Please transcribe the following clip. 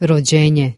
rođenje.